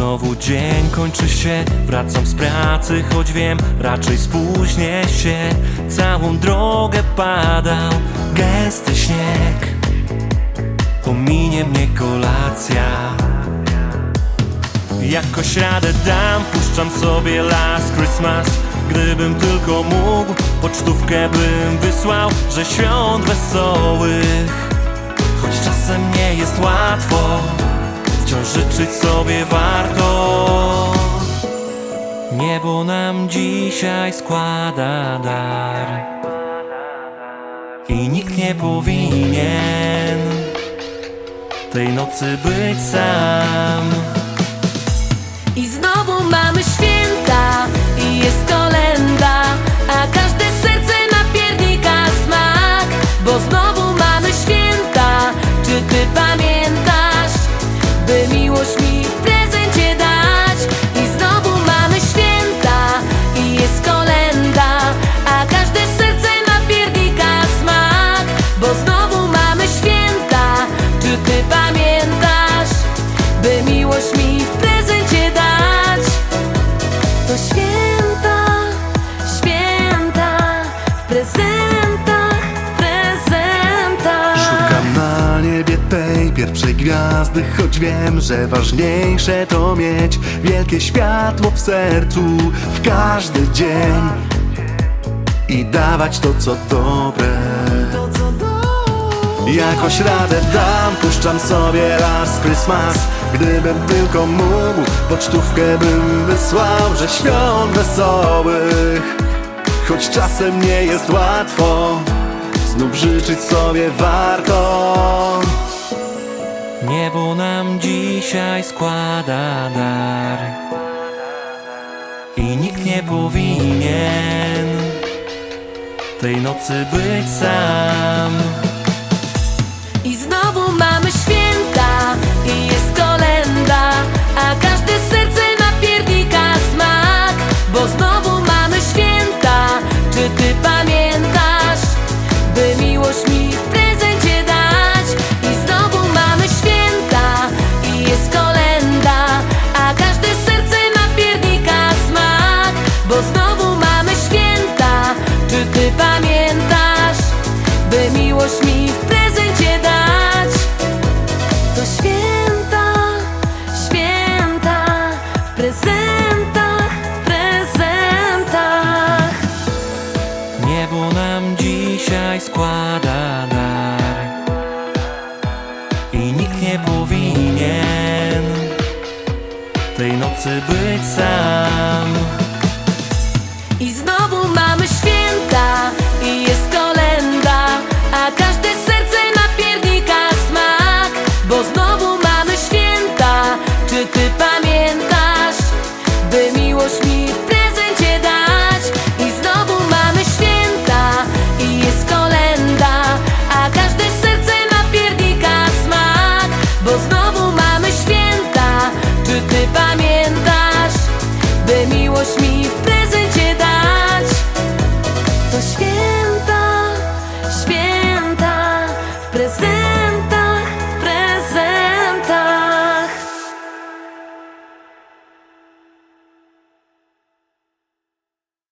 znowu dzień kończy się. Wracam z pracy, choć wiem, raczej spóźnię się. Całą drogę padał gęsty śnieg. Pominie mnie kolacja. Jakoś radę dam, puszczam sobie Last Christmas. Gdybym tylko mógł, pocztówkę bym wysłał Że świąt wesołych. Choć czasem nie jest łatwo Wciąż życzyć sobie warto. Niebo nam dzisiaj składa dar. I nikt nie powinien Tej nocy być sam. I znowu By miłość mi w prezencie dać I znowu mamy święta i jest kolenda A każde serce ma piernika smak Bo znowu mamy święta Czy ty pamiętasz? By miłość mi w prezencie dać To święta, święta W prezentach, tej pierwszej gwiazdy Choć wiem, że ważniejsze to mieć Wielkie światło w sercu w każdy dzień I dawać to, co dobre. Jakoś radę dam, puszczam sobie Last Christmas Gdybym tylko mógł, pocztówkę bym wysłał Że świąt wesołych Choć czasem nie jest łatwo Znów życzyć sobie warto Niebo nam dzisiaj składa dar. I nikt nie powinien Tej nocy być sam nie powinien Tej nocy być sam